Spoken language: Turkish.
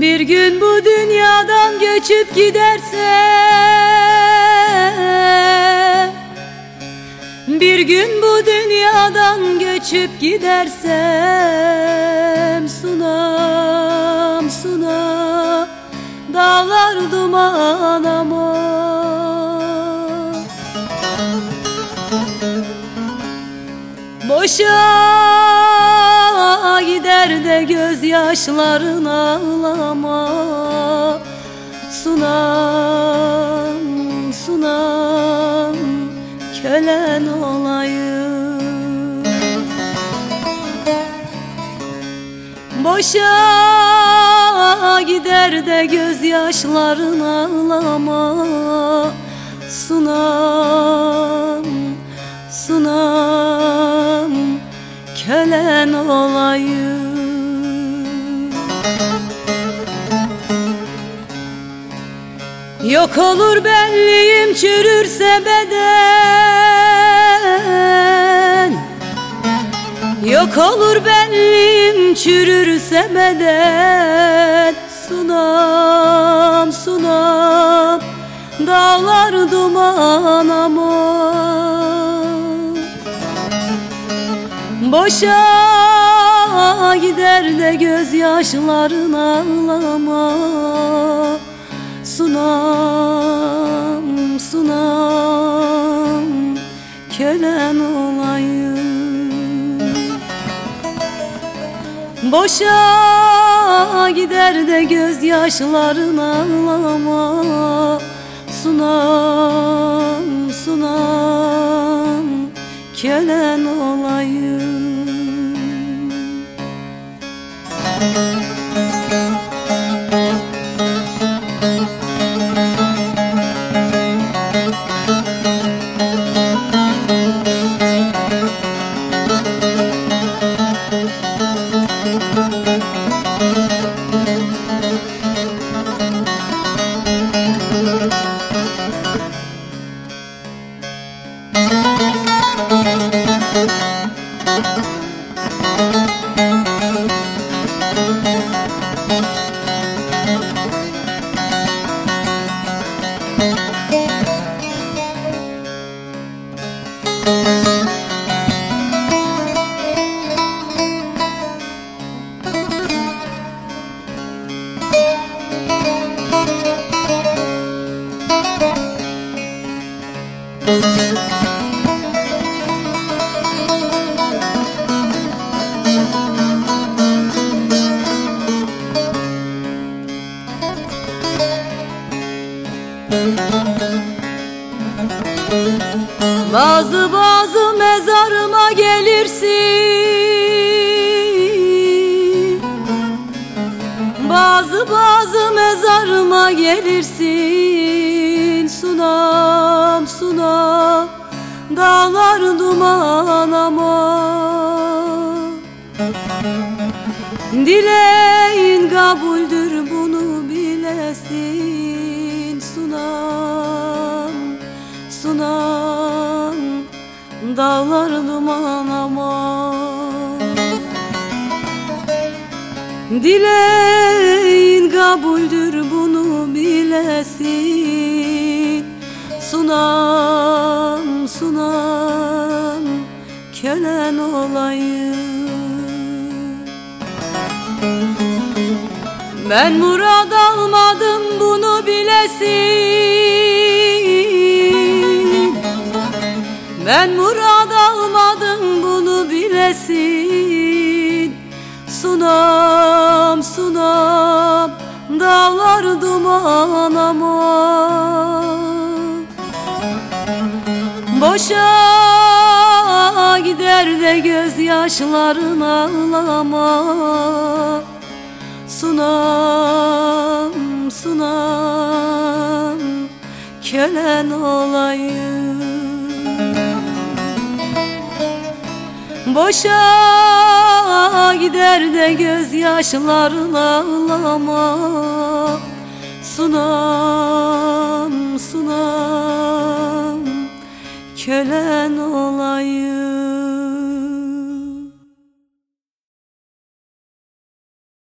Bir gün bu dünyadan göçüp gidersem Bir gün bu dünyadan göçüp gidersem Sunam sunam dağlar duman ama Boşa gider de gözyaşların ağlama. Sunam, sunam, kölen olayım. Boşa gider de gözyaşların ağlama. Sunam, sunam, kölen olayım Yok olur benliğim çürürse beden. Yok olur benliğim çürürse beden. Sunam sunam dağlar duman ama Boşa gider de gözyaşların ağlama Sunam, sunam, kölen olayım. Boşa gider de gözyaşların ağlama. Sunam, sunam, kölen olayım Bazı bazı mezarıma gelirsin. Bazı bazı mezarıma gelirsin Sunam sunam dağlar duman ama Dileğin kabuldür bunu bilesin. Sunam sunam dağlar duman ama Dileğin kabuldür bunu bilesin Sunam sunam kölen olayım. Ben murad almadım bunu bilesin. Ben murad almadım bunu bilesin. Sunam sunam dağlar duman ama Boşa gider de gözyaşların ağlama. Sunam sunam kölen olayım. Boşa gider de gözyaşların ağlama. Sunam sunam kölen olayım